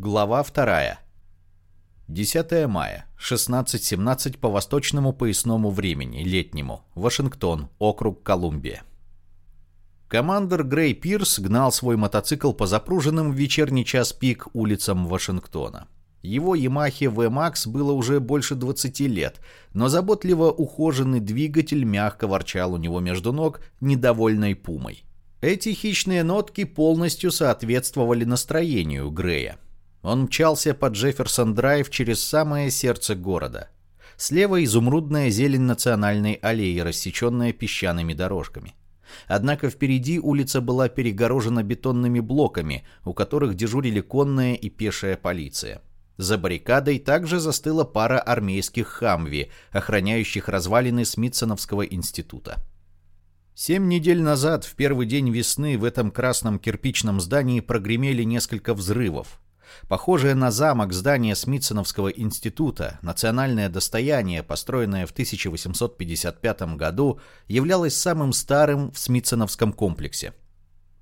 Глава 2. 10 мая, 16.17 по восточному поясному времени, летнему, Вашингтон, округ Колумбия. Командор Грей Пирс гнал свой мотоцикл по запруженным в вечерний час пик улицам Вашингтона. Его Yamaha V-Max было уже больше 20 лет, но заботливо ухоженный двигатель мягко ворчал у него между ног недовольной пумой. Эти хищные нотки полностью соответствовали настроению Грея. Он мчался по Джефферсон-драйв через самое сердце города. Слева изумрудная зелень национальной аллеи, рассеченная песчаными дорожками. Однако впереди улица была перегорожена бетонными блоками, у которых дежурили конная и пешая полиция. За баррикадой также застыла пара армейских хамви, охраняющих развалины Смитсоновского института. Семь недель назад, в первый день весны, в этом красном кирпичном здании прогремели несколько взрывов. Похожее на замок здание Смитсоновского института, национальное достояние, построенное в 1855 году, являлось самым старым в Смитсоновском комплексе.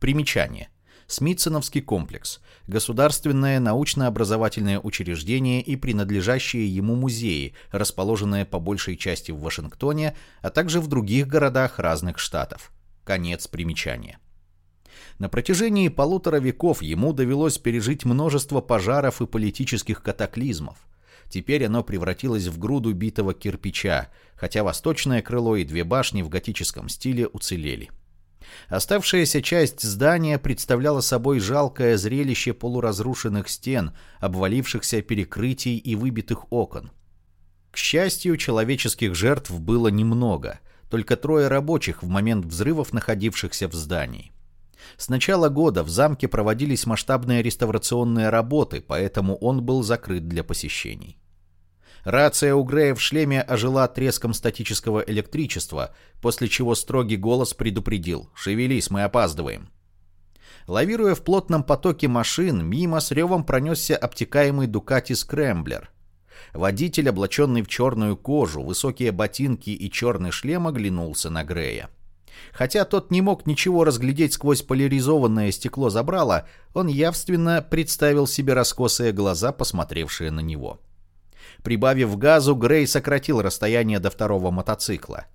Примечание. Смитсоновский комплекс – государственное научно-образовательное учреждение и принадлежащие ему музеи, расположенные по большей части в Вашингтоне, а также в других городах разных штатов. Конец примечания. На протяжении полутора веков ему довелось пережить множество пожаров и политических катаклизмов. Теперь оно превратилось в груду битого кирпича, хотя восточное крыло и две башни в готическом стиле уцелели. Оставшаяся часть здания представляла собой жалкое зрелище полуразрушенных стен, обвалившихся перекрытий и выбитых окон. К счастью, человеческих жертв было немного, только трое рабочих в момент взрывов, находившихся в здании. С начала года в замке проводились масштабные реставрационные работы, поэтому он был закрыт для посещений. Рация у Грея в шлеме ожила треском статического электричества, после чего строгий голос предупредил «Шевелись, мы опаздываем». Лавируя в плотном потоке машин, мимо с ревом пронесся обтекаемый Дукати Скрэмблер. Водитель, облаченный в черную кожу, высокие ботинки и черный шлем, оглянулся на Грея. Хотя тот не мог ничего разглядеть сквозь поляризованное стекло забрала, он явственно представил себе раскосые глаза, посмотревшие на него. Прибавив газу, Грей сократил расстояние до второго мотоцикла.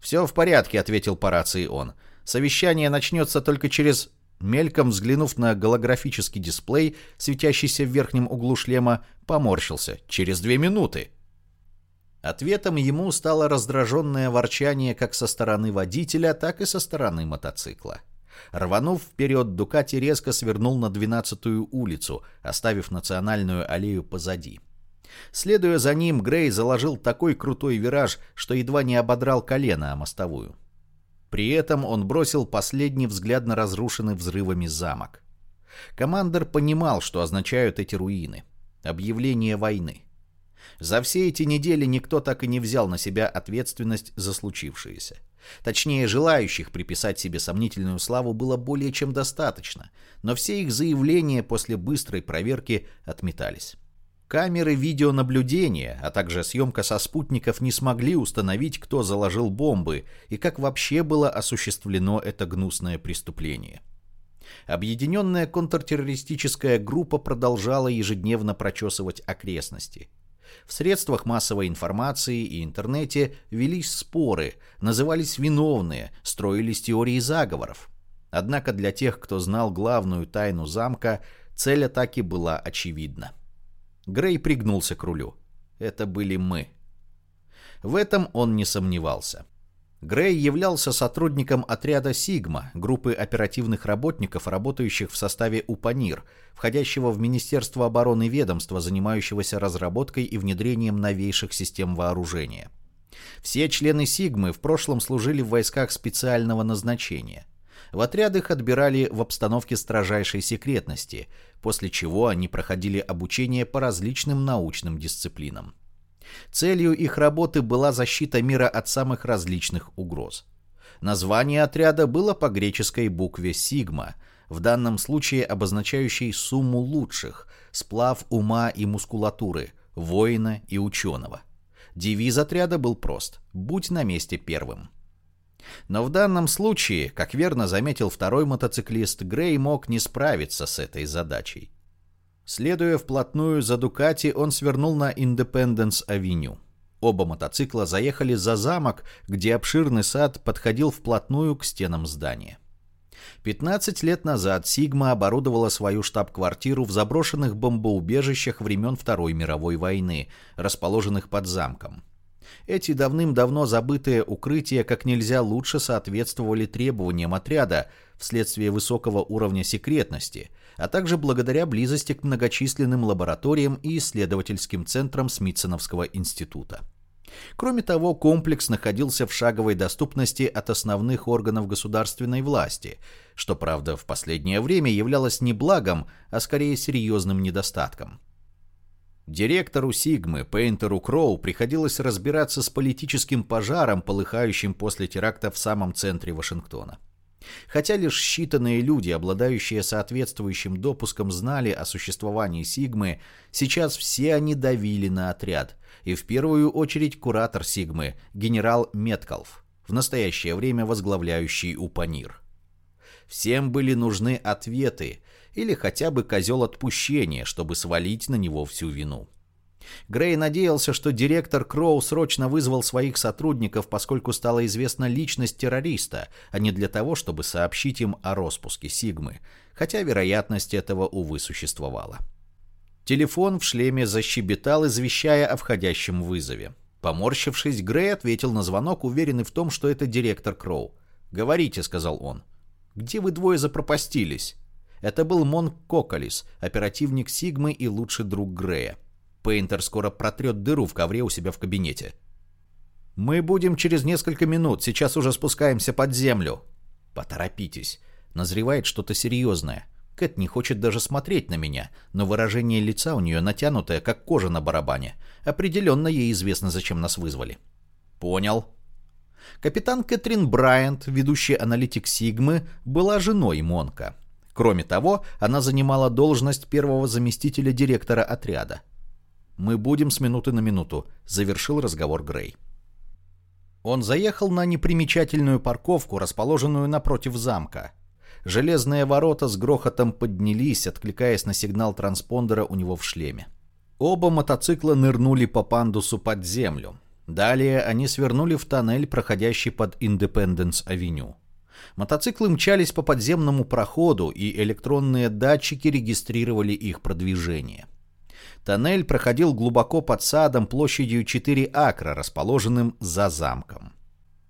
«Все в порядке», — ответил по рации он. «Совещание начнется только через...» Мельком взглянув на голографический дисплей, светящийся в верхнем углу шлема, поморщился. «Через две минуты». Ответом ему стало раздраженное ворчание как со стороны водителя, так и со стороны мотоцикла. Рванув вперед, Дукати резко свернул на 12-ю улицу, оставив национальную аллею позади. Следуя за ним, Грей заложил такой крутой вираж, что едва не ободрал колено о мостовую. При этом он бросил последний взгляд на разрушенный взрывами замок. Командор понимал, что означают эти руины. Объявление войны. За все эти недели никто так и не взял на себя ответственность за случившееся. Точнее, желающих приписать себе сомнительную славу было более чем достаточно, но все их заявления после быстрой проверки отметались. Камеры видеонаблюдения, а также съемка со спутников не смогли установить, кто заложил бомбы и как вообще было осуществлено это гнусное преступление. Объединенная контртеррористическая группа продолжала ежедневно прочесывать окрестности. В средствах массовой информации и интернете велись споры, назывались виновные, строились теории заговоров. Однако для тех, кто знал главную тайну замка, цель атаки была очевидна. Грей пригнулся к рулю. Это были мы. В этом он не сомневался. Грей являлся сотрудником отряда «Сигма», группы оперативных работников, работающих в составе УПАНИР, входящего в Министерство обороны ведомства, занимающегося разработкой и внедрением новейших систем вооружения. Все члены «Сигмы» в прошлом служили в войсках специального назначения – в отряд их отбирали в обстановке строжайшей секретности, после чего они проходили обучение по различным научным дисциплинам. Целью их работы была защита мира от самых различных угроз. Название отряда было по греческой букве «сигма», в данном случае обозначающей сумму лучших, сплав ума и мускулатуры, воина и ученого. Девиз отряда был прост «Будь на месте первым». Но в данном случае, как верно заметил второй мотоциклист, Грей мог не справиться с этой задачей. Следуя вплотную за Дукати, он свернул на Индепенденс-авеню. Оба мотоцикла заехали за замок, где обширный сад подходил вплотную к стенам здания. 15 лет назад Сигма оборудовала свою штаб-квартиру в заброшенных бомбоубежищах времен Второй мировой войны, расположенных под замком. Эти давным-давно забытые укрытия как нельзя лучше соответствовали требованиям отряда вследствие высокого уровня секретности, а также благодаря близости к многочисленным лабораториям и исследовательским центрам Смитсоновского института. Кроме того, комплекс находился в шаговой доступности от основных органов государственной власти, что, правда, в последнее время являлось не благом, а скорее серьезным недостатком. Директору Сигмы, Пейнтеру Кроу, приходилось разбираться с политическим пожаром, полыхающим после теракта в самом центре Вашингтона. Хотя лишь считанные люди, обладающие соответствующим допуском, знали о существовании Сигмы, сейчас все они давили на отряд, и в первую очередь куратор Сигмы, генерал Меткалф, в настоящее время возглавляющий УПАНИР. Всем были нужны ответы или хотя бы козел отпущения, чтобы свалить на него всю вину. Грей надеялся, что директор Кроу срочно вызвал своих сотрудников, поскольку стала известна личность террориста, а не для того, чтобы сообщить им о распуске Сигмы, хотя вероятность этого, увы, существовала. Телефон в шлеме защебетал, извещая о входящем вызове. Поморщившись, Грей ответил на звонок, уверенный в том, что это директор Кроу. «Говорите», — сказал он. «Где вы двое запропастились?» Это был Мон Коколис, оперативник Сигмы и лучший друг Грея. Пейнтер скоро протрет дыру в ковре у себя в кабинете. «Мы будем через несколько минут, сейчас уже спускаемся под землю». «Поторопитесь. Назревает что-то серьезное. Кэт не хочет даже смотреть на меня, но выражение лица у нее натянутое, как кожа на барабане. Определенно ей известно, зачем нас вызвали». «Понял». Капитан Кэтрин Брайант, ведущий аналитик Сигмы, была женой Монка. Кроме того, она занимала должность первого заместителя директора отряда. «Мы будем с минуты на минуту», — завершил разговор Грей. Он заехал на непримечательную парковку, расположенную напротив замка. Железные ворота с грохотом поднялись, откликаясь на сигнал транспондера у него в шлеме. Оба мотоцикла нырнули по пандусу под землю. Далее они свернули в тоннель, проходящий под Индепенденс-авеню. Мотоциклы мчались по подземному проходу, и электронные датчики регистрировали их продвижение. Тоннель проходил глубоко под садом площадью 4 акра, расположенным за замком.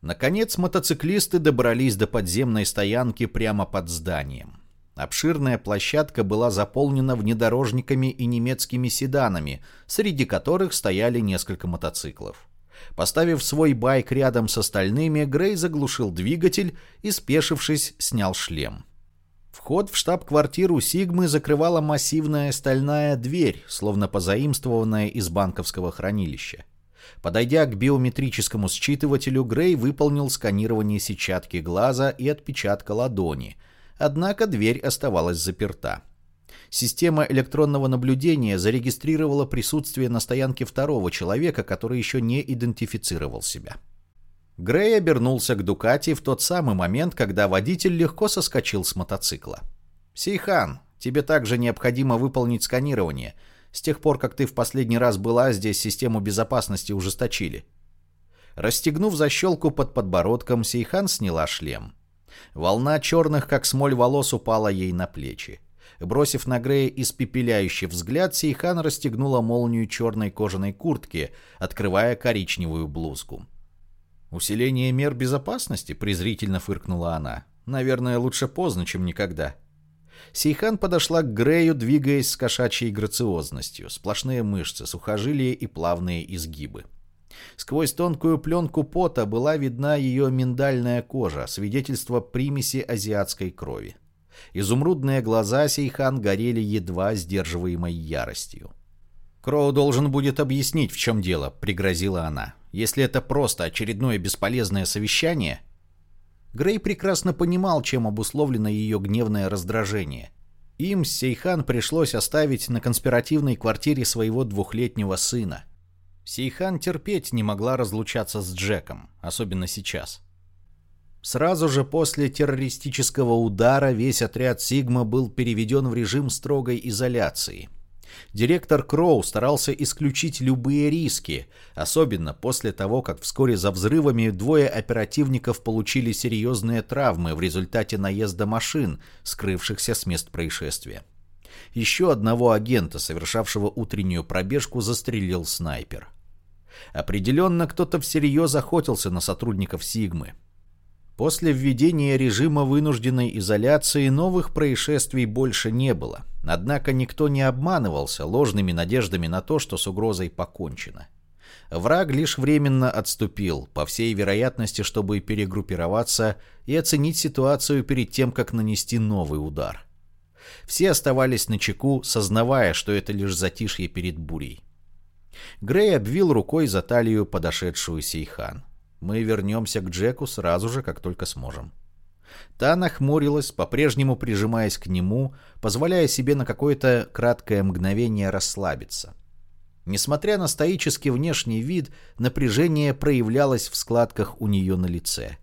Наконец мотоциклисты добрались до подземной стоянки прямо под зданием. Обширная площадка была заполнена внедорожниками и немецкими седанами, среди которых стояли несколько мотоциклов. Поставив свой байк рядом с остальными, Грей заглушил двигатель и, спешившись, снял шлем. Вход в штаб-квартиру Сигмы закрывала массивная стальная дверь, словно позаимствованная из банковского хранилища. Подойдя к биометрическому считывателю, Грей выполнил сканирование сетчатки глаза и отпечатка ладони, однако дверь оставалась заперта. Система электронного наблюдения зарегистрировала присутствие на стоянке второго человека, который еще не идентифицировал себя. Грей обернулся к Дукати в тот самый момент, когда водитель легко соскочил с мотоцикла. «Сейхан, тебе также необходимо выполнить сканирование. С тех пор, как ты в последний раз была здесь, систему безопасности ужесточили». Расстегнув защелку под подбородком, Сейхан сняла шлем. Волна черных, как смоль волос, упала ей на плечи. Бросив на Грея испепеляющий взгляд, Сейхан расстегнула молнию черной кожаной куртки, открывая коричневую блузку. «Усиление мер безопасности?» — презрительно фыркнула она. «Наверное, лучше поздно, чем никогда». Сейхан подошла к Грею, двигаясь с кошачьей грациозностью. Сплошные мышцы, сухожилия и плавные изгибы. Сквозь тонкую пленку пота была видна ее миндальная кожа, свидетельство примеси азиатской крови. Изумрудные глаза Сейхан горели едва сдерживаемой яростью. «Кроу должен будет объяснить, в чем дело», — пригрозила она. Если это просто очередное бесполезное совещание... Грей прекрасно понимал, чем обусловлено ее гневное раздражение. Им Сейхан пришлось оставить на конспиративной квартире своего двухлетнего сына. Сейхан терпеть не могла разлучаться с Джеком, особенно сейчас. Сразу же после террористического удара весь отряд Сигма был переведен в режим строгой изоляции. Директор Кроу старался исключить любые риски, особенно после того, как вскоре за взрывами двое оперативников получили серьезные травмы в результате наезда машин, скрывшихся с мест происшествия. Еще одного агента, совершавшего утреннюю пробежку, застрелил снайпер. Определенно кто-то всерьез охотился на сотрудников Сигмы. После введения режима вынужденной изоляции новых происшествий больше не было. Однако никто не обманывался ложными надеждами на то, что с угрозой покончено. Враг лишь временно отступил, по всей вероятности, чтобы перегруппироваться и оценить ситуацию перед тем, как нанести новый удар. Все оставались на чеку, сознавая, что это лишь затишье перед бурей. Грей обвил рукой за талию подошедшую Сейхан. Мы вернемся к Джеку сразу же, как только сможем. Та нахмурилась, по-прежнему прижимаясь к нему, позволяя себе на какое-то краткое мгновение расслабиться. Несмотря на стоический внешний вид, напряжение проявлялось в складках у нее на лице.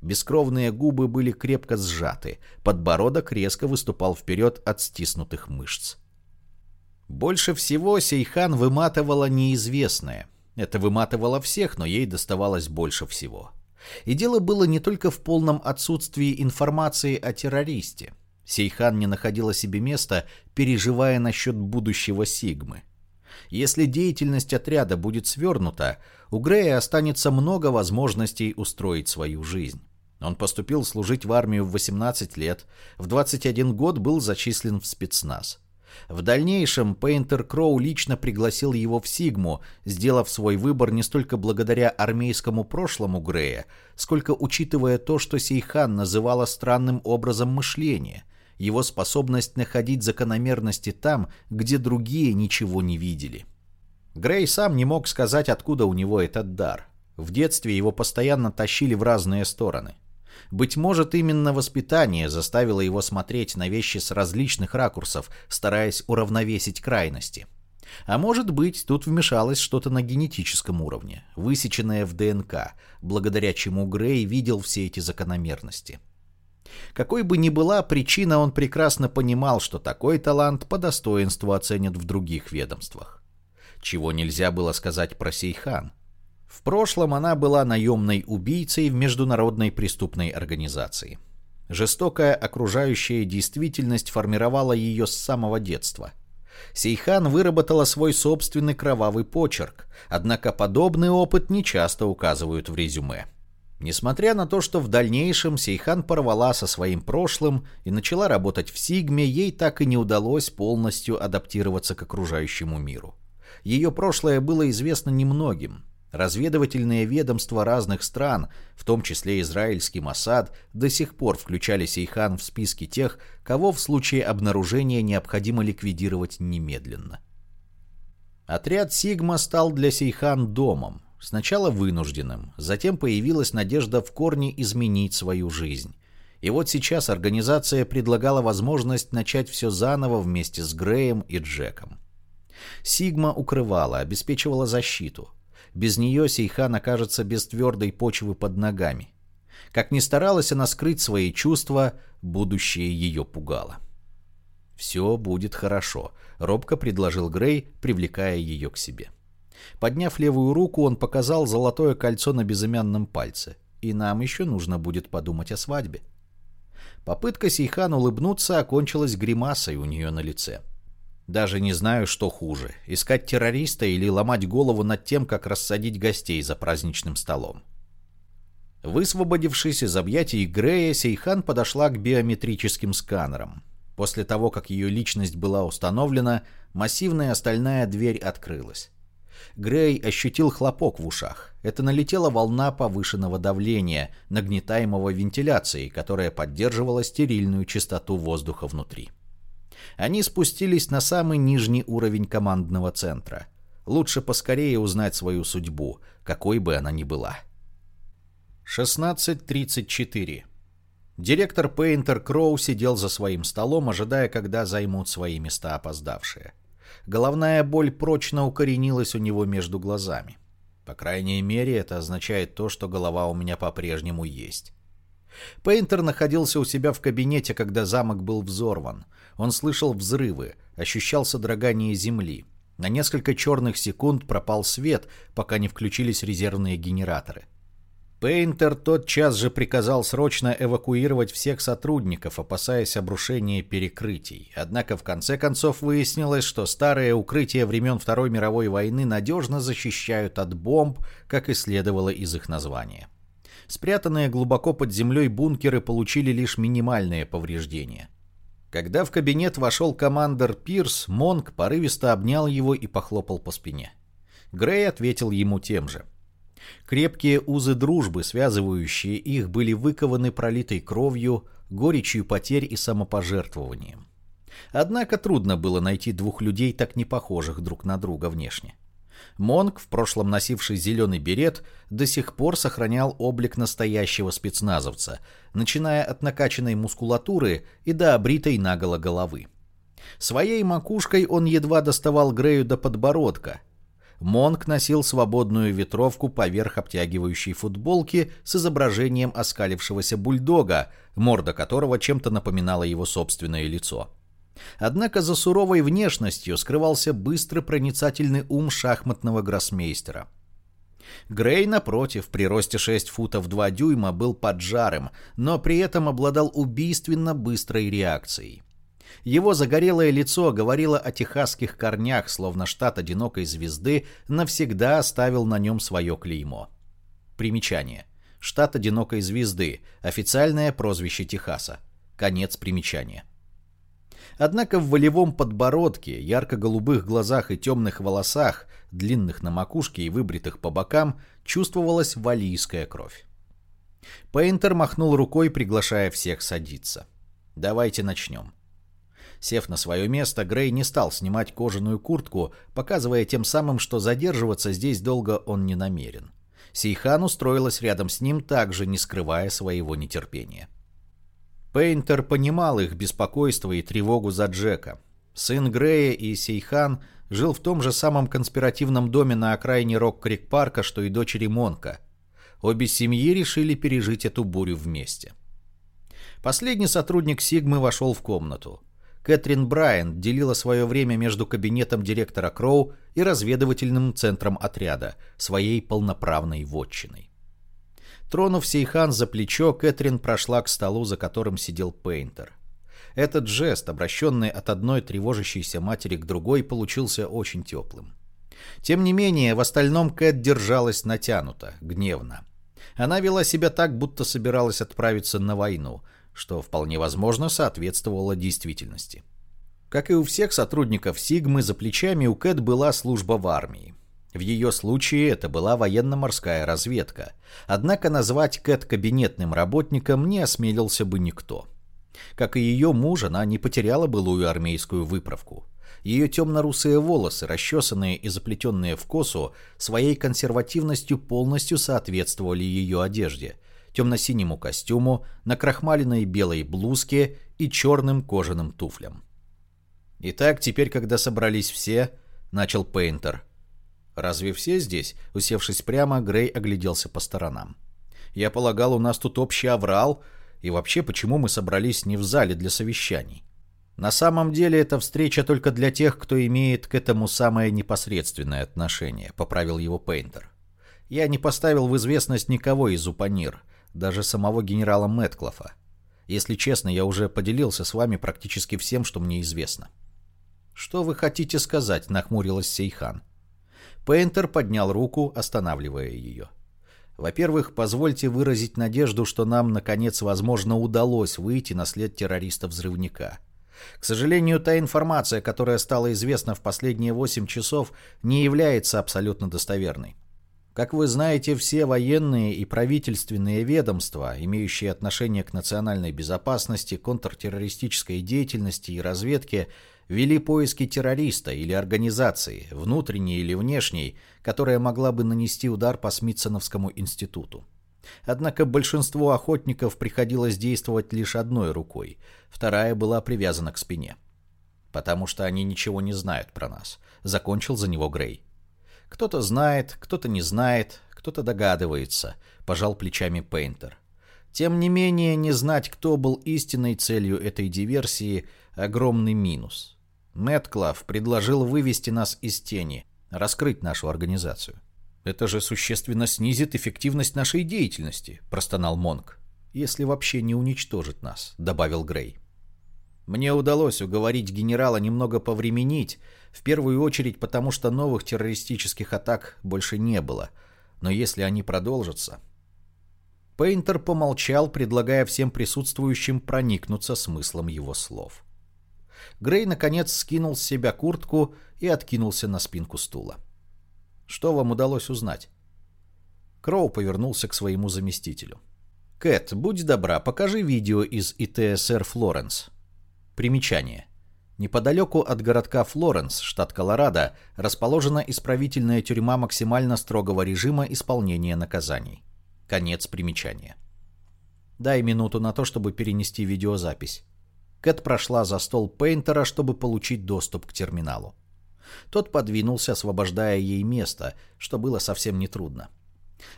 Бескровные губы были крепко сжаты, подбородок резко выступал вперед от стиснутых мышц. Больше всего Сейхан выматывала неизвестное. Это выматывало всех, но ей доставалось больше всего. И дело было не только в полном отсутствии информации о террористе. Сейхан не находила себе места, переживая насчет будущего Сигмы. Если деятельность отряда будет свернута, у Грея останется много возможностей устроить свою жизнь. Он поступил служить в армию в 18 лет, в 21 год был зачислен в спецназ. В дальнейшем Пейнтер Кроу лично пригласил его в Сигму, сделав свой выбор не столько благодаря армейскому прошлому Грея, сколько учитывая то, что Сейхан называла странным образом мышления, его способность находить закономерности там, где другие ничего не видели. Грей сам не мог сказать, откуда у него этот дар. В детстве его постоянно тащили в разные стороны. Быть может, именно воспитание заставило его смотреть на вещи с различных ракурсов, стараясь уравновесить крайности. А может быть, тут вмешалось что-то на генетическом уровне, высеченное в ДНК, благодаря чему Грей видел все эти закономерности. Какой бы ни была причина, он прекрасно понимал, что такой талант по достоинству оценят в других ведомствах. Чего нельзя было сказать про Сейхан – в прошлом она была наемной убийцей в международной преступной организации. Жестокая окружающая действительность формировала ее с самого детства. Сейхан выработала свой собственный кровавый почерк, однако подобный опыт нечасто указывают в резюме. Несмотря на то, что в дальнейшем Сейхан порвала со своим прошлым и начала работать в Сигме, ей так и не удалось полностью адаптироваться к окружающему миру. Ее прошлое было известно немногим, Разведывательные ведомства разных стран, в том числе израильский Моссад, до сих пор включали Сейхан в списки тех, кого в случае обнаружения необходимо ликвидировать немедленно. Отряд Сигма стал для Сейхан домом, сначала вынужденным, затем появилась надежда в корне изменить свою жизнь. И вот сейчас организация предлагала возможность начать все заново вместе с Греем и Джеком. Сигма укрывала, обеспечивала защиту – без нее Сейхан окажется без твердой почвы под ногами. Как ни старалась она скрыть свои чувства, будущее ее пугало. «Все будет хорошо», — робко предложил Грей, привлекая ее к себе. Подняв левую руку, он показал золотое кольцо на безымянном пальце. «И нам еще нужно будет подумать о свадьбе». Попытка Сейхан улыбнуться окончилась гримасой у нее на лице. — даже не знаю, что хуже – искать террориста или ломать голову над тем, как рассадить гостей за праздничным столом. Высвободившись из объятий Грея, Сейхан подошла к биометрическим сканерам. После того, как ее личность была установлена, массивная стальная дверь открылась. Грей ощутил хлопок в ушах. Это налетела волна повышенного давления, нагнетаемого вентиляцией, которая поддерживала стерильную чистоту воздуха внутри. Они спустились на самый нижний уровень командного центра. Лучше поскорее узнать свою судьбу, какой бы она ни была. 16.34. Директор Пейнтер Кроу сидел за своим столом, ожидая, когда займут свои места опоздавшие. Головная боль прочно укоренилась у него между глазами. По крайней мере, это означает то, что голова у меня по-прежнему есть. Пейнтер находился у себя в кабинете, когда замок был взорван. Он слышал взрывы, ощущал содрогание земли. На несколько черных секунд пропал свет, пока не включились резервные генераторы. Пейнтер тотчас же приказал срочно эвакуировать всех сотрудников, опасаясь обрушения перекрытий. Однако в конце концов выяснилось, что старые укрытия времен Второй мировой войны надежно защищают от бомб, как и следовало из их названия. Спрятанные глубоко под землей бункеры получили лишь минимальные повреждения. Когда в кабинет вошел командир Пирс, Монк порывисто обнял его и похлопал по спине. Грей ответил ему тем же. Крепкие узы дружбы, связывающие их, были выкованы пролитой кровью, горечью потерь и самопожертвованием. Однако трудно было найти двух людей, так не похожих друг на друга внешне. Монк, в прошлом носивший зеленый берет, до сих пор сохранял облик настоящего спецназовца, начиная от накачанной мускулатуры и до обритой наголо головы. Своей макушкой он едва доставал Грею до подбородка – Монк носил свободную ветровку поверх обтягивающей футболки с изображением оскалившегося бульдога, морда которого чем-то напоминала его собственное лицо. Однако за суровой внешностью скрывался быстрый проницательный ум шахматного гроссмейстера. Грей, напротив, при росте 6 футов 2 дюйма был поджарым, но при этом обладал убийственно быстрой реакцией. Его загорелое лицо говорило о техасских корнях, словно штат одинокой звезды навсегда оставил на нем свое клеймо. Примечание. Штат одинокой звезды. Официальное прозвище Техаса. Конец примечания. Однако в волевом подбородке, ярко-голубых глазах и темных волосах, длинных на макушке и выбритых по бокам, чувствовалась валийская кровь. Пейнтер махнул рукой, приглашая всех садиться. «Давайте начнем». Сев на свое место, Грей не стал снимать кожаную куртку, показывая тем самым, что задерживаться здесь долго он не намерен. Сейхан устроилась рядом с ним, также не скрывая своего нетерпения. Пейнтер понимал их беспокойство и тревогу за Джека. Сын Грея и Сейхан жил в том же самом конспиративном доме на окраине Рок-Крик-парка, что и дочери Монка. Обе семьи решили пережить эту бурю вместе. Последний сотрудник Сигмы вошел в комнату. Кэтрин Брайан делила свое время между кабинетом директора Кроу и разведывательным центром отряда, своей полноправной вотчиной. Тронув Сейхан за плечо, Кэтрин прошла к столу, за которым сидел Пейнтер. Этот жест, обращенный от одной тревожащейся матери к другой, получился очень теплым. Тем не менее, в остальном Кэт держалась натянуто, гневно. Она вела себя так, будто собиралась отправиться на войну, что вполне возможно соответствовало действительности. Как и у всех сотрудников Сигмы, за плечами у Кэт была служба в армии. В ее случае это была военно-морская разведка. Однако назвать Кэт кабинетным работником не осмелился бы никто. Как и ее муж, она не потеряла былую армейскую выправку. Ее темно-русые волосы, расчесанные и заплетенные в косу, своей консервативностью полностью соответствовали ее одежде – темно-синему костюму, на крахмаленной белой блузке и черным кожаным туфлям. «Итак, теперь, когда собрались все», — начал Пейнтер. «Разве все здесь?» — усевшись прямо, Грей огляделся по сторонам. «Я полагал, у нас тут общий аврал, и вообще, почему мы собрались не в зале для совещаний?» «На самом деле, это встреча только для тех, кто имеет к этому самое непосредственное отношение», — поправил его Пейнтер. «Я не поставил в известность никого из Упанир даже самого генерала Мэтклофа. Если честно, я уже поделился с вами практически всем, что мне известно. «Что вы хотите сказать?» — нахмурилась Сейхан. Пейнтер поднял руку, останавливая ее. «Во-первых, позвольте выразить надежду, что нам, наконец, возможно, удалось выйти на след террориста-взрывника. К сожалению, та информация, которая стала известна в последние восемь часов, не является абсолютно достоверной. Как вы знаете, все военные и правительственные ведомства, имеющие отношение к национальной безопасности, контртеррористической деятельности и разведке, вели поиски террориста или организации, внутренней или внешней, которая могла бы нанести удар по Смитсоновскому институту. Однако большинству охотников приходилось действовать лишь одной рукой, вторая была привязана к спине. «Потому что они ничего не знают про нас», — закончил за него Грей. Кто-то знает, кто-то не знает, кто-то догадывается, пожал плечами Пейнтер. Тем не менее, не знать, кто был истинной целью этой диверсии – огромный минус. Мэтклав предложил вывести нас из тени, раскрыть нашу организацию. «Это же существенно снизит эффективность нашей деятельности», – простонал Монк. «Если вообще не уничтожит нас», – добавил Грей. Мне удалось уговорить генерала немного повременить, в первую очередь потому, что новых террористических атак больше не было. Но если они продолжатся... Пейнтер помолчал, предлагая всем присутствующим проникнуться смыслом его слов. Грей, наконец, скинул с себя куртку и откинулся на спинку стула. «Что вам удалось узнать?» Кроу повернулся к своему заместителю. «Кэт, будь добра, покажи видео из ИТСР «Флоренс». Примечание. Неподалеку от городка Флоренс, штат Колорадо, расположена исправительная тюрьма максимально строгого режима исполнения наказаний. Конец примечания. Дай минуту на то, чтобы перенести видеозапись. Кэт прошла за стол Пейнтера, чтобы получить доступ к терминалу. Тот подвинулся, освобождая ей место, что было совсем нетрудно.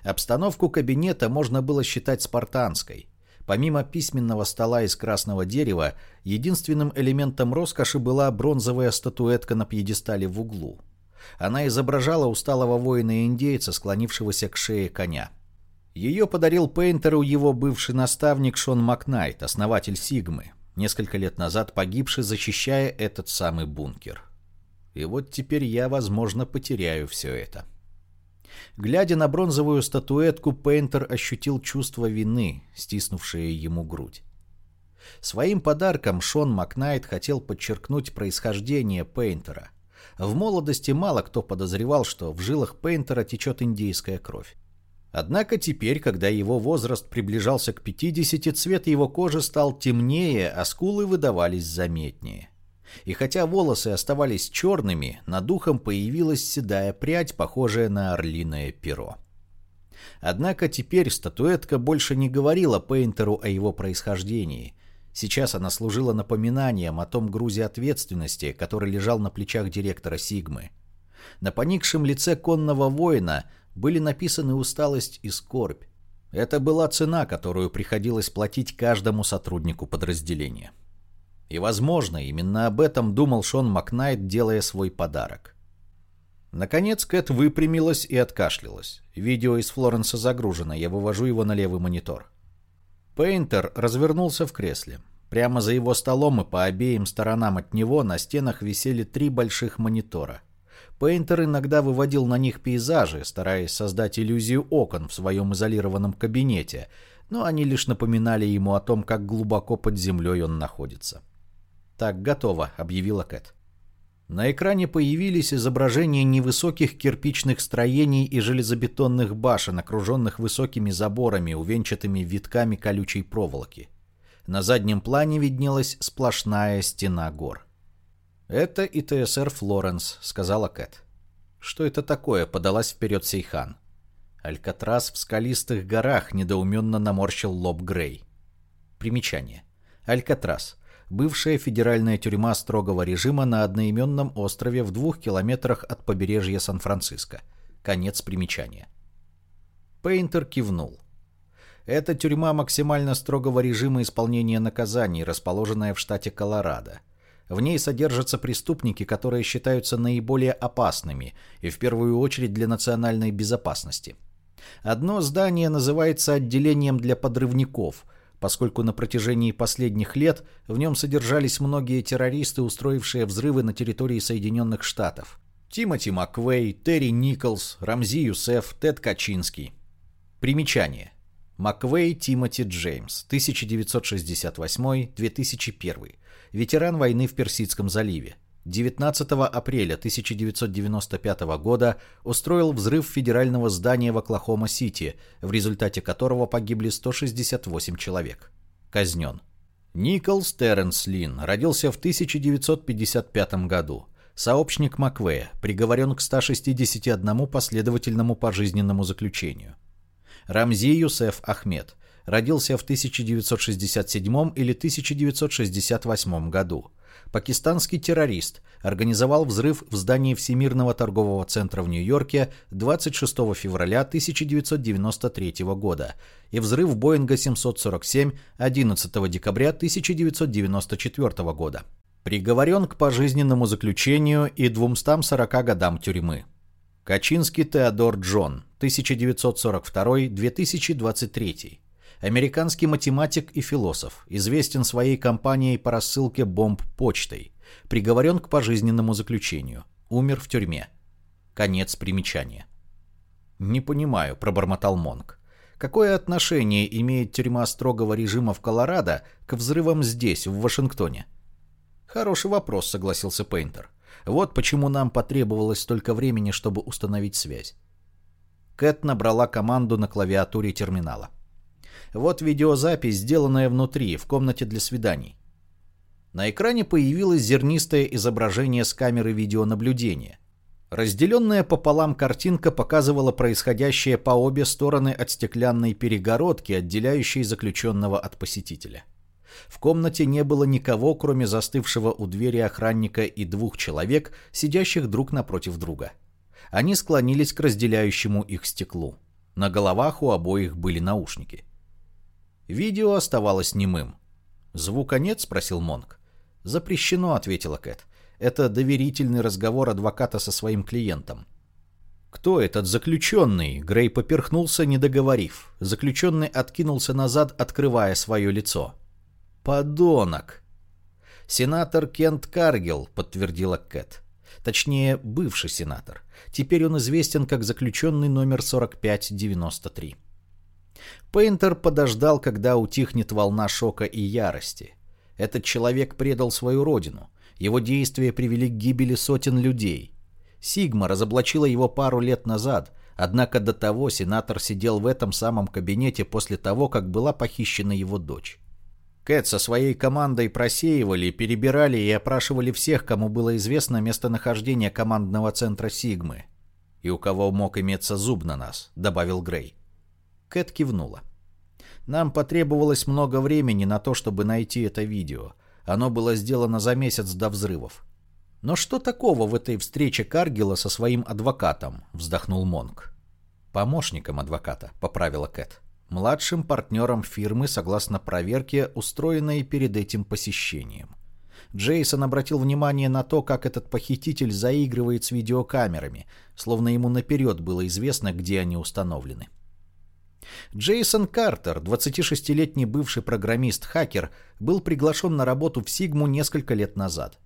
Обстановку кабинета можно было считать спартанской. Помимо письменного стола из красного дерева, единственным элементом роскоши была бронзовая статуэтка на пьедестале в углу. Она изображала усталого воина-индейца, склонившегося к шее коня. Ее подарил Пейнтеру его бывший наставник Шон Макнайт, основатель Сигмы, несколько лет назад погибший, защищая этот самый бункер. И вот теперь я, возможно, потеряю все это. Глядя на бронзовую статуэтку, Пейнтер ощутил чувство вины, стиснувшее ему грудь. Своим подарком Шон Макнайт хотел подчеркнуть происхождение Пейнтера. В молодости мало кто подозревал, что в жилах Пейнтера течет индейская кровь. Однако теперь, когда его возраст приближался к 50, цвет его кожи стал темнее, а скулы выдавались заметнее. И хотя волосы оставались черными, над ухом появилась седая прядь, похожая на орлиное перо. Однако теперь статуэтка больше не говорила Пейнтеру о его происхождении. Сейчас она служила напоминанием о том грузе ответственности, который лежал на плечах директора Сигмы. На поникшем лице конного воина были написаны усталость и скорбь. Это была цена, которую приходилось платить каждому сотруднику подразделения. И, возможно, именно об этом думал Шон Макнайт, делая свой подарок. Наконец Кэт выпрямилась и откашлялась. Видео из Флоренса загружено, я вывожу его на левый монитор. Пейнтер развернулся в кресле. Прямо за его столом и по обеим сторонам от него на стенах висели три больших монитора. Пейнтер иногда выводил на них пейзажи, стараясь создать иллюзию окон в своем изолированном кабинете, но они лишь напоминали ему о том, как глубоко под землей он находится. «Так, готово», — объявила Кэт. На экране появились изображения невысоких кирпичных строений и железобетонных башен, окруженных высокими заборами, увенчатыми витками колючей проволоки. На заднем плане виднелась сплошная стена гор. «Это ИТСР Флоренс», — сказала Кэт. «Что это такое?» — подалась вперед Сейхан. Алькатрас в скалистых горах недоуменно наморщил лоб Грей. Примечание. Алькатрас бывшая федеральная тюрьма строгого режима на одноименном острове в двух километрах от побережья Сан-Франциско. Конец примечания. Пейнтер кивнул. Это тюрьма максимально строгого режима исполнения наказаний, расположенная в штате Колорадо. В ней содержатся преступники, которые считаются наиболее опасными, и в первую очередь для национальной безопасности. Одно здание называется отделением для подрывников – поскольку на протяжении последних лет в нем содержались многие террористы, устроившие взрывы на территории Соединенных Штатов. Тимоти Маквей, Терри Николс, Рамзи Юсеф, Тед Качинский. Примечание. Маквей Тимоти Джеймс, 1968-2001. Ветеран войны в Персидском заливе. 19 апреля 1995 года устроил взрыв федерального здания в Оклахома-Сити, в результате которого погибли 168 человек. Казнен. Николс Терренс Лин родился в 1955 году. Сообщник Маквея, приговорен к 161 последовательному пожизненному заключению. Рамзи Юсеф Ахмед родился в 1967 или 1968 году пакистанский террорист, организовал взрыв в здании Всемирного торгового центра в Нью-Йорке 26 февраля 1993 года и взрыв Боинга 747 11 декабря 1994 года. Приговорен к пожизненному заключению и 240 годам тюрьмы. Качинский Теодор Джон, 1942-2023. Американский математик и философ, известен своей кампанией по рассылке бомб почтой. Приговорен к пожизненному заключению. Умер в тюрьме. Конец примечания. «Не понимаю», — пробормотал Монк. «Какое отношение имеет тюрьма строгого режима в Колорадо к взрывам здесь, в Вашингтоне?» «Хороший вопрос», — согласился Пейнтер. Вот почему нам потребовалось столько времени, чтобы установить связь. Кэт набрала команду на клавиатуре терминала. Вот видеозапись, сделанная внутри, в комнате для свиданий. На экране появилось зернистое изображение с камеры видеонаблюдения. Разделенная пополам картинка показывала происходящее по обе стороны от стеклянной перегородки, отделяющей заключенного от посетителя. В комнате не было никого, кроме застывшего у двери охранника и двух человек, сидящих друг напротив друга. Они склонились к разделяющему их стеклу. На головах у обоих были наушники. Видео оставалось немым. «Звука нет?» — спросил Монк. «Запрещено», — ответила Кэт. «Это доверительный разговор адвоката со своим клиентом». «Кто этот заключенный?» Грей поперхнулся, не договорив. Заключенный откинулся назад, открывая свое лицо. «Подонок!» «Сенатор Кент Каргил», — подтвердила Кэт. Точнее, бывший сенатор. Теперь он известен как заключенный номер 4593. Пейнтер подождал, когда утихнет волна шока и ярости. Этот человек предал свою родину. Его действия привели к гибели сотен людей. Сигма разоблачила его пару лет назад, однако до того сенатор сидел в этом самом кабинете после того, как была похищена его дочь. Кэт со своей командой просеивали, перебирали и опрашивали всех, кому было известно местонахождение командного центра Сигмы. «И у кого мог иметься зуб на нас», — добавил Грей. Кэт кивнула. «Нам потребовалось много времени на то, чтобы найти это видео. Оно было сделано за месяц до взрывов». «Но что такого в этой встрече Каргила со своим адвокатом?» — вздохнул Монк. «Помощником адвоката», — поправила Кэт младшим партнером фирмы согласно проверке, устроенной перед этим посещением. Джейсон обратил внимание на то, как этот похититель заигрывает с видеокамерами, словно ему наперед было известно, где они установлены. Джейсон Картер, 26-летний бывший программист-хакер, был приглашен на работу в Сигму несколько лет назад.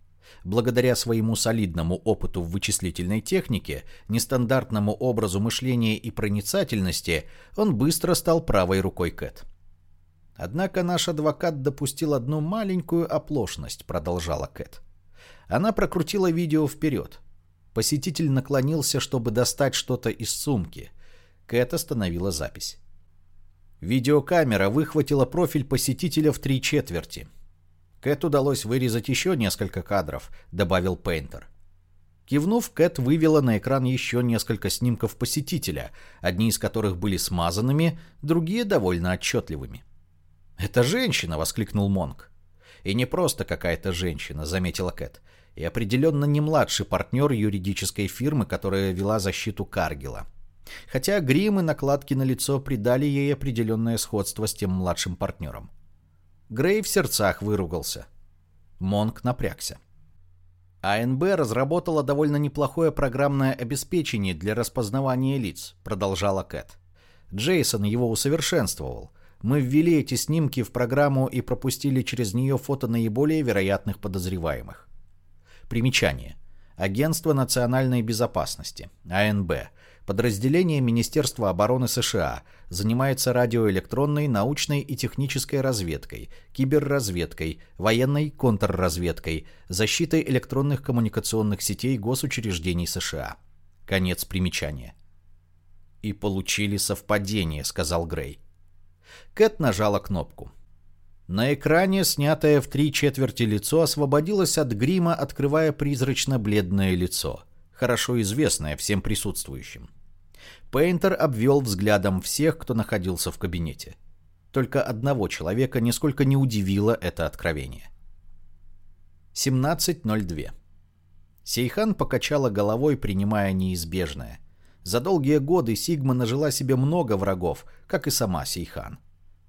Благодаря своему солидному опыту в вычислительной технике, нестандартному образу мышления и проницательности, он быстро стал правой рукой Кэт. Однако наш адвокат допустил одну маленькую оплошность, продолжала Кэт. Она прокрутила видео вперед. Посетитель наклонился, чтобы достать что-то из сумки. Кэт остановила запись. Видеокамера выхватила профиль посетителя в три четверти. Кэт удалось вырезать еще несколько кадров, добавил Пейнтер. Кивнув, Кэт вывела на экран еще несколько снимков посетителя, одни из которых были смазанными, другие довольно отчетливыми. «Это женщина!» — воскликнул Монк. «И не просто какая-то женщина», — заметила Кэт. «И определенно не младший партнер юридической фирмы, которая вела защиту Каргила. Хотя грим и накладки на лицо придали ей определенное сходство с тем младшим партнером. Грей в сердцах выругался. Монк напрягся. АНБ разработала довольно неплохое программное обеспечение для распознавания лиц, продолжала Кэт. Джейсон его усовершенствовал. Мы ввели эти снимки в программу и пропустили через нее фото наиболее вероятных подозреваемых. Примечание. Агентство национальной безопасности, АНБ, Подразделение Министерства обороны США занимается радиоэлектронной, научной и технической разведкой, киберразведкой, военной контрразведкой, защитой электронных коммуникационных сетей госучреждений США. Конец примечания. «И получили совпадение», — сказал Грей. Кэт нажала кнопку. На экране, снятое в три четверти лицо, освободилось от грима, открывая призрачно-бледное лицо, хорошо известное всем присутствующим. Пейнтер обвел взглядом всех, кто находился в кабинете. Только одного человека нисколько не удивило это откровение. 17.02. Сейхан покачала головой, принимая неизбежное. За долгие годы Сигма нажила себе много врагов, как и сама Сейхан.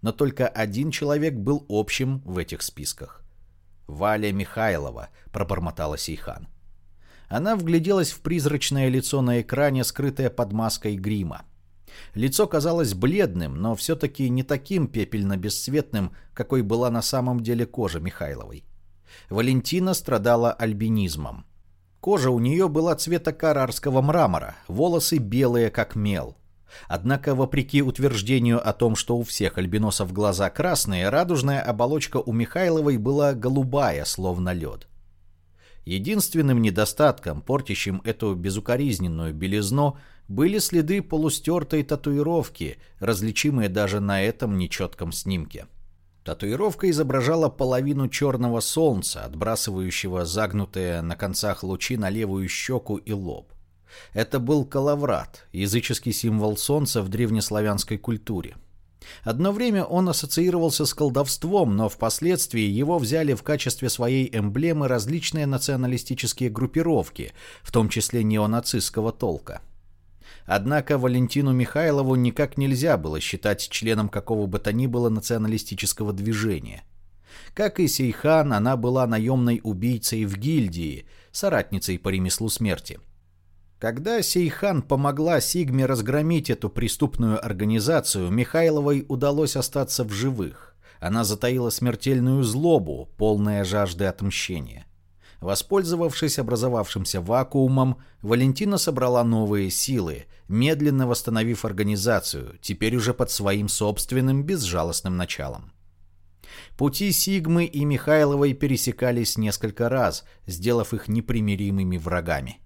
Но только один человек был общим в этих списках. «Валя Михайлова», — пробормотала Сейхан. Она вгляделась в призрачное лицо на экране, скрытое под маской грима. Лицо казалось бледным, но все-таки не таким пепельно-бесцветным, какой была на самом деле кожа Михайловой. Валентина страдала альбинизмом. Кожа у нее была цвета карарского мрамора, волосы белые, как мел. Однако, вопреки утверждению о том, что у всех альбиносов глаза красные, радужная оболочка у Михайловой была голубая, словно лед. Единственным недостатком, портящим эту безукоризненную белизну, были следы полустертой татуировки, различимые даже на этом нечетком снимке. Татуировка изображала половину черного солнца, отбрасывающего загнутые на концах лучи на левую щеку и лоб. Это был калаврат, языческий символ солнца в древнеславянской культуре. Одно время он ассоциировался с колдовством, но впоследствии его взяли в качестве своей эмблемы различные националистические группировки, в том числе неонацистского толка. Однако Валентину Михайлову никак нельзя было считать членом какого бы то ни было националистического движения. Как и Сейхан, она была наемной убийцей в гильдии, соратницей по ремеслу смерти. Когда Сейхан помогла Сигме разгромить эту преступную организацию, Михайловой удалось остаться в живых. Она затаила смертельную злобу, полная жажды отмщения. Воспользовавшись образовавшимся вакуумом, Валентина собрала новые силы, медленно восстановив организацию, теперь уже под своим собственным безжалостным началом. Пути Сигмы и Михайловой пересекались несколько раз, сделав их непримиримыми врагами.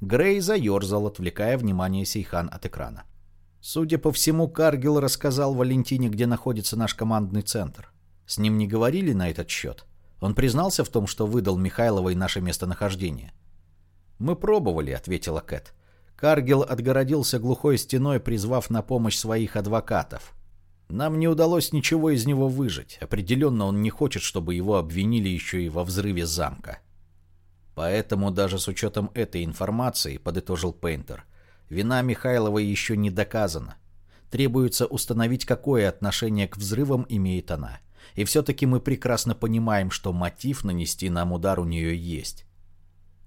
Грей заерзал, отвлекая внимание Сейхан от экрана. Судя по всему, Каргил рассказал Валентине, где находится наш командный центр. С ним не говорили на этот счет? Он признался в том, что выдал Михайловой наше местонахождение. «Мы пробовали», — ответила Кэт. Каргил отгородился глухой стеной, призвав на помощь своих адвокатов. Нам не удалось ничего из него выжить. Определенно он не хочет, чтобы его обвинили еще и во взрыве замка. Поэтому даже с учетом этой информации, подытожил Пейнтер, вина Михайлова еще не доказана. Требуется установить, какое отношение к взрывам имеет она. И все-таки мы прекрасно понимаем, что мотив нанести нам удар у нее есть.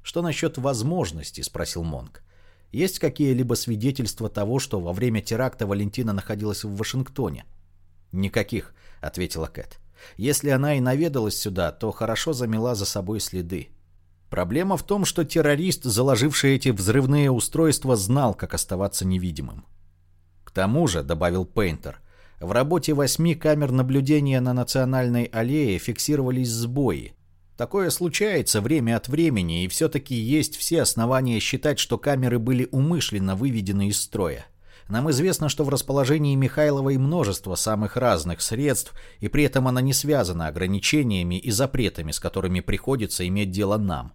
«Что насчет возможности?» – спросил Монк. «Есть какие-либо свидетельства того, что во время теракта Валентина находилась в Вашингтоне?» «Никаких», — ответила Кэт. «Если она и наведалась сюда, то хорошо замела за собой следы. Проблема в том, что террорист, заложивший эти взрывные устройства, знал, как оставаться невидимым. К тому же, — добавил Пейнтер, — в работе восьми камер наблюдения на Национальной аллее фиксировались сбои. Такое случается время от времени, и все-таки есть все основания считать, что камеры были умышленно выведены из строя. Нам известно, что в расположении Михайловой множество самых разных средств, и при этом она не связана ограничениями и запретами, с которыми приходится иметь дело нам.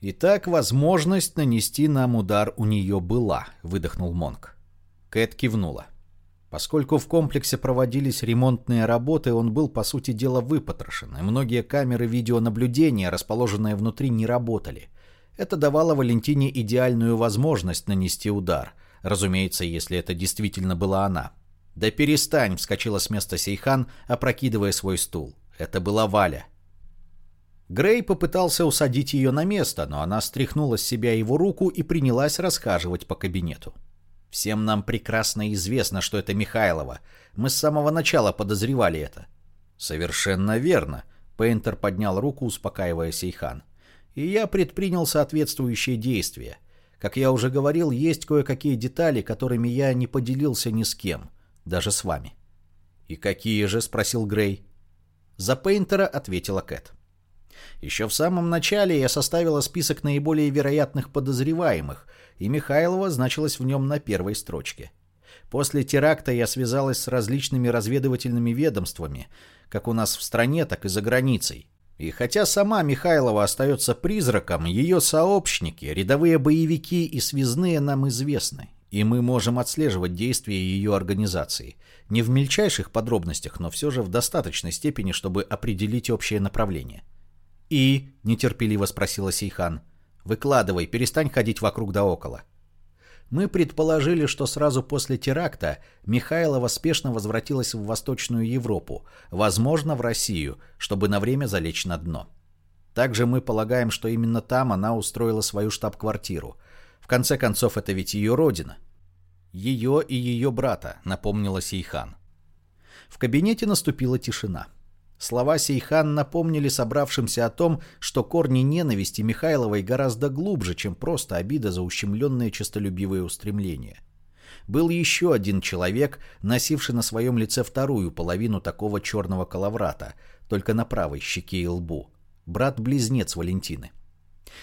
«Итак, возможность нанести нам удар у нее была», — выдохнул Монк. Кэт кивнула. Поскольку в комплексе проводились ремонтные работы, он был, по сути дела, выпотрошен, и многие камеры видеонаблюдения, расположенные внутри, не работали. Это давало Валентине идеальную возможность нанести удар. Разумеется, если это действительно была она. «Да перестань!» — вскочила с места Сейхан, опрокидывая свой стул. Это была Валя. Грей попытался усадить ее на место, но она стряхнула с себя его руку и принялась расхаживать по кабинету. Всем нам прекрасно известно, что это Михайлова. Мы с самого начала подозревали это. Совершенно верно. Пейнтер поднял руку, успокаивая Сейхан. И я предпринял соответствующие действия. Как я уже говорил, есть кое-какие детали, которыми я не поделился ни с кем, даже с вами. «И какие же?» — спросил Грей. За Пейнтера ответила Кэт. Еще в самом начале я составила список наиболее вероятных подозреваемых, и Михайлова значилась в нем на первой строчке. После теракта я связалась с различными разведывательными ведомствами, как у нас в стране, так и за границей. И хотя сама Михайлова остается призраком, ее сообщники, рядовые боевики и связные нам известны, и мы можем отслеживать действия ее организации. Не в мельчайших подробностях, но все же в достаточной степени, чтобы определить общее направление. «И?» — нетерпеливо спросила Сейхан. «Выкладывай, перестань ходить вокруг да около». Мы предположили, что сразу после теракта Михайлова спешно возвратилась в Восточную Европу, возможно, в Россию, чтобы на время залечь на дно. Также мы полагаем, что именно там она устроила свою штаб-квартиру. В конце концов, это ведь ее родина. Ее и ее брата, напомнила Сейхан. В кабинете наступила тишина. Слова Сейхан напомнили собравшимся о том, что корни ненависти Михайловой гораздо глубже, чем просто обида за ущемленные честолюбивые устремления. Был еще один человек, носивший на своем лице вторую половину такого черного коловрата, только на правой щеке и лбу. Брат-близнец Валентины.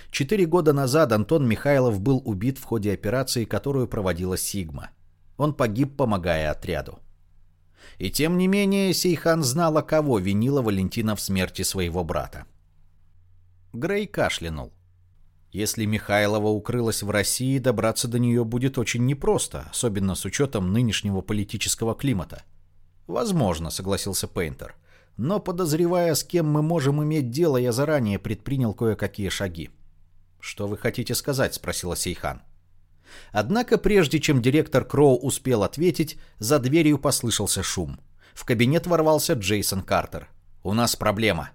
Четыре года назад Антон Михайлов был убит в ходе операции, которую проводила Сигма. Он погиб, помогая отряду. И тем не менее Сейхан знала, кого винила Валентина в смерти своего брата. Грей кашлянул. Если Михайлова укрылась в России, добраться до нее будет очень непросто, особенно с учетом нынешнего политического климата. «Возможно», — согласился Пейнтер. «Но, подозревая, с кем мы можем иметь дело, я заранее предпринял кое-какие шаги». «Что вы хотите сказать?» — спросила Сейхан. Однако прежде чем директор Кроу успел ответить, за дверью послышался шум. В кабинет ворвался Джейсон Картер. «У нас проблема».